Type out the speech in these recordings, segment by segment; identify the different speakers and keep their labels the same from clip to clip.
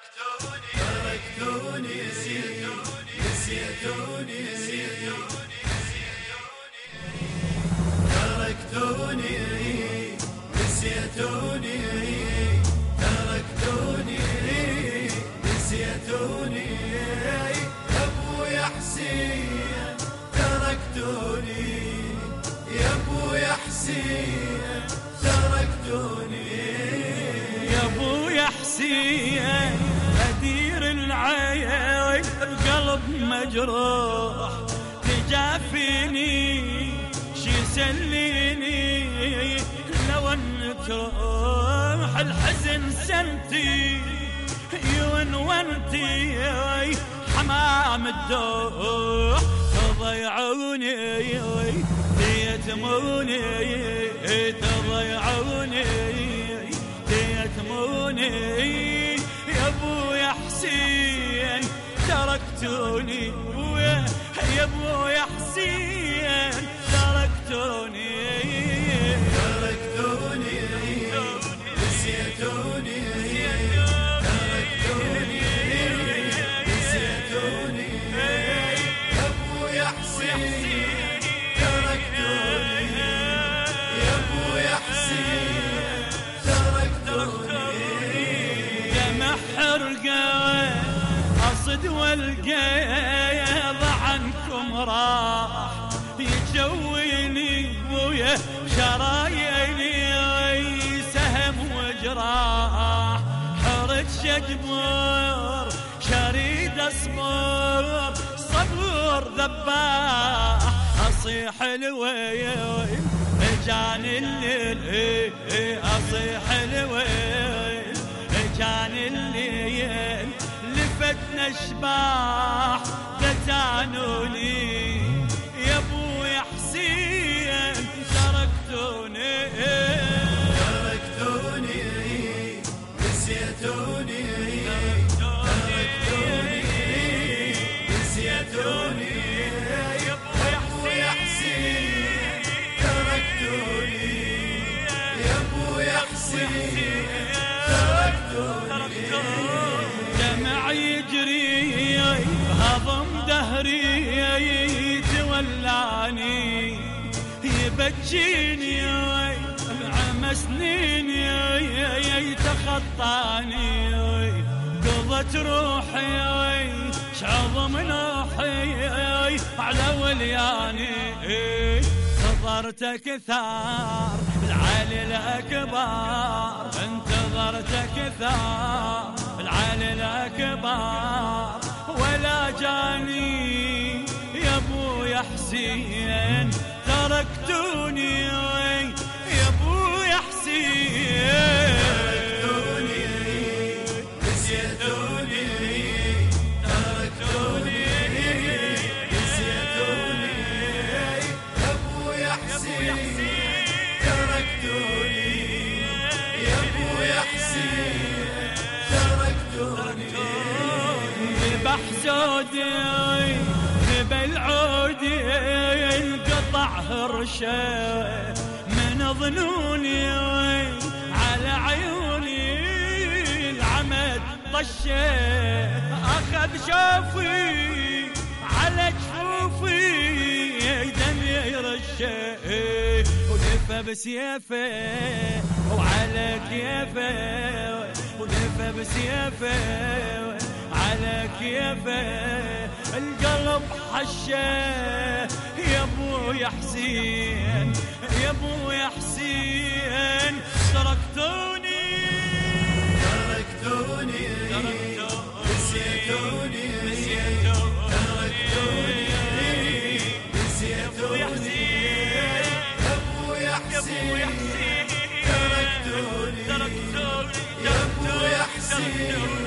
Speaker 1: تركتوني تركتوني نسيتوني تركتوني نسيتوني تركتوني نسيتوني يا ابويا حسين تركتوني. يا ابويا حسين تركتوني.
Speaker 2: يا ابويا حسين العين القلب مجروح تجافيني شي سليني لو انك تروح الحزن سنتي يون وانتي حمام الدوح. تضيعوني تيتموني تضيعوني. تركتوني يا ابويا حسين تركتوني
Speaker 1: تركتوني.
Speaker 2: أصد والقيض عنكم راح يجويني بويا شراييني سهم وجراح. حرج شجبر شريد اصبر صبر ذباح. أصيح الويل جان الليل أصيح الويل جان الليل لفتنا اشباح تتانوني يا ابويا حسين تركتوني.
Speaker 1: تركتوني نسيتوني. تركتوني نسيتوني.
Speaker 2: يا
Speaker 1: حسين تركتوني. يا حسين تركتوني.
Speaker 2: دمع يجري هضم دهري تولاني يبكيني عم سنين تخطاني قضت روحي شعظم نوحي على ولياني. انتظرتك ثار العلي الأكبر انتظرتك ثار. العلي الأكبر ولا جاني يا أبو يا حسين تركتوني بحسودي بالعودي انقطع هرشه من ظنوني على عيوني العمد طشه. أخذ شوفي على جفوفي دمي يرشه. ولف بسيفه وعلى كيفه ولف بسيفه على كيفه القلب حشة. يا أبو يا حسين يا أبو يا حسين تركتوني.
Speaker 1: تركتوني نسيتوني تركتوني نسيتوني. يا حسين تركتوني. يا حسين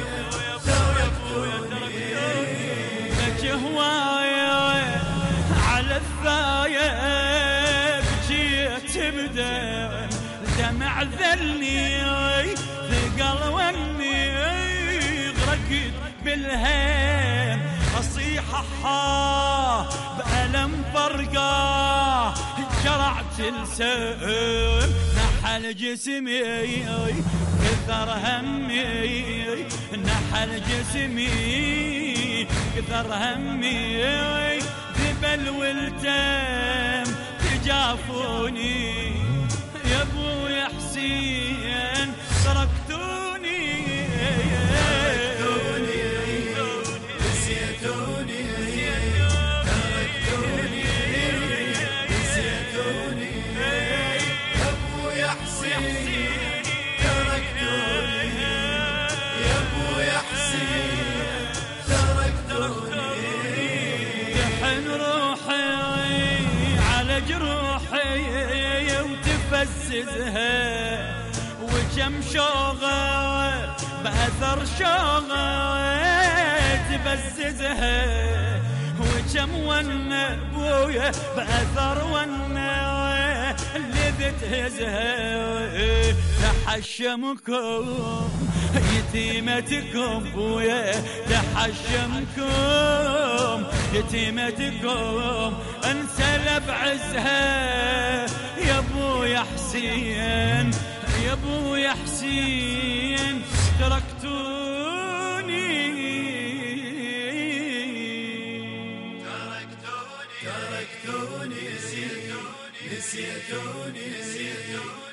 Speaker 2: دمع ذلني ثقل وني غرقت بالهيم. اصيح حا بألم فرقا جرعت السم نحل جسمي كثر همي نحل جسمي كثر همي. ذبل والتم وتفززها وكم شوغة بأثر شوغة تبززها وكم ون بويا بأثر ون اللي تهزها تحشمكم يتيمتكم بويا تحشمكم يتيمتكم انسلب عزها حسين يا ابو يا حسين تركتوني.
Speaker 1: تركتوني نسيتوني نسيتوني.